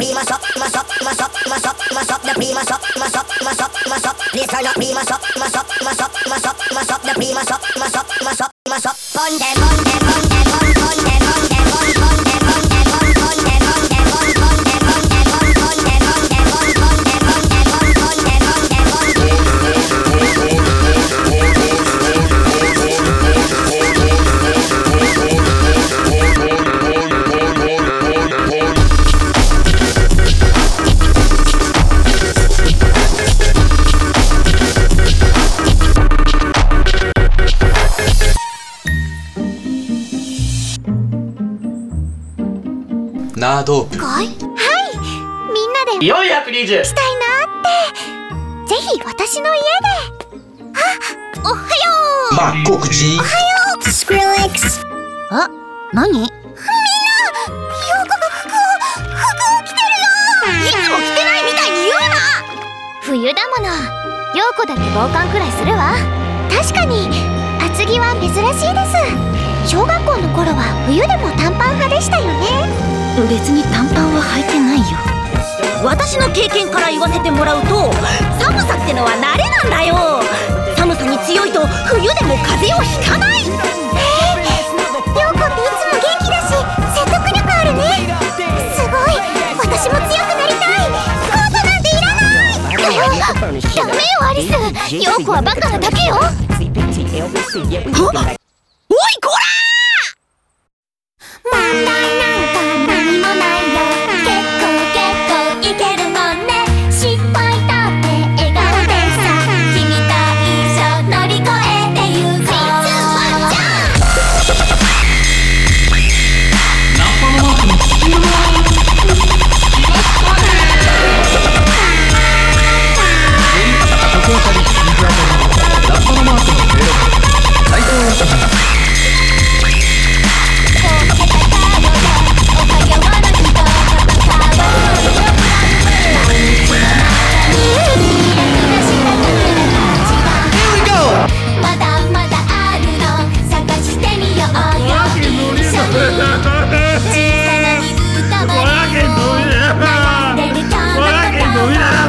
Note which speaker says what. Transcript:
Speaker 1: primas up, mass up, mass up, mass up, mass up the primas up, mass up, mass up, mass up. Please turn up primas up, mass up, mass up, mass up, mass up the primas up, mass up, mass up, mass up. On them, on them.
Speaker 2: ナードープ
Speaker 3: はい。みんなで
Speaker 4: 420
Speaker 3: したいなって。ぜひ私の家で。あおはよう。
Speaker 2: マッコ口
Speaker 3: スクリレックスあ何？みんな。陽子が服を服を着てるよいつも着てないみたいに言うな。冬だもの。陽子だって防寒くらいするわ。確かに。厚着は珍しいです。小学校の頃は冬でも短パン派でしたよね別に短パンは履いてないよ。私の経験から言わせてもらうと寒さってのは慣れなんだよ。寒さに強いと冬でも風邪をひかない。えー、陽子っていつも元気だし説得力あるね。すごい。私も強くなりたい。コートなんていらない。ダメよアリス。陽子はバカなだけよ Yeah.